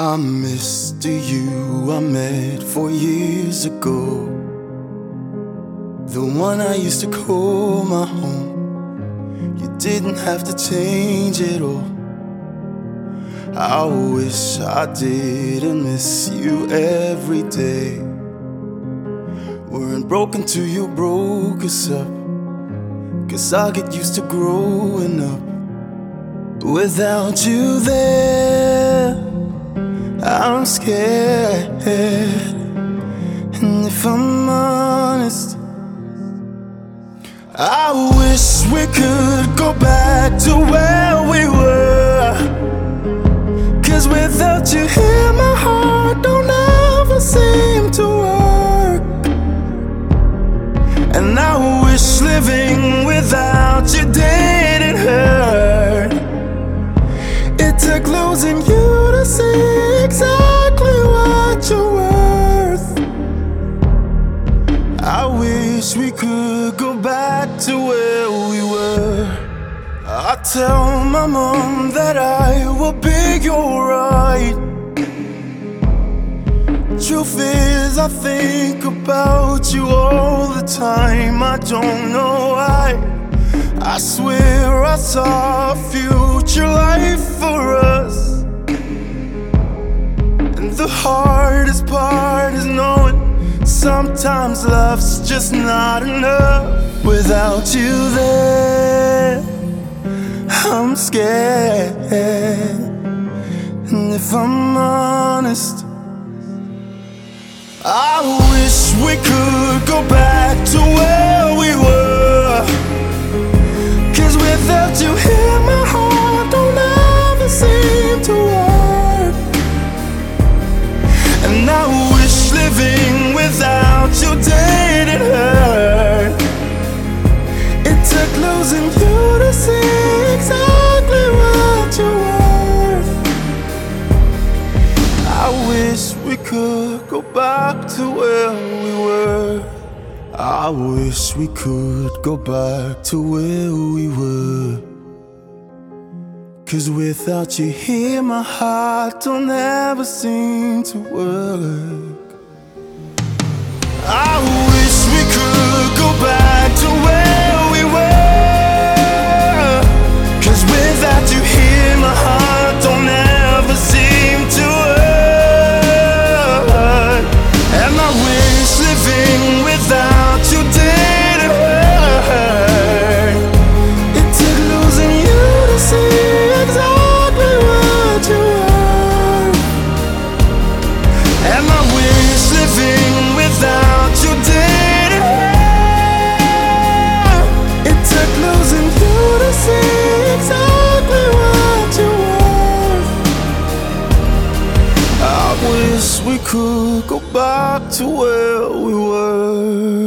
I missed the you I met four years ago. The one I used to call my home. You didn't have to change it all. I wish I didn't miss you every day. Weren't broken till you broke us up. Cause I get used to growing up without you there. I'm scared. And if I'm honest, I wish we could go back to where we were. Cause without you here, my heart don't ever seem to work. And I wish living without you didn't hurt. It took losing you to see exactly what you're worth. I wish we could go back to where we were. I tell my mom that I will be your right. Truth is, I think about you all the time. I don't know why. I swear I saw a future life for us. And the hardest part is knowing sometimes love's just not enough without you there. I'm scared. And if I'm honest, I wish we could living without you didn't hurt. It took losing you to see exactly what you're worth. I wish we could go back to where we were. I wish we could go back to where we were. Cause without you here, my heart don't ever seem to work. I we could go back to where we were.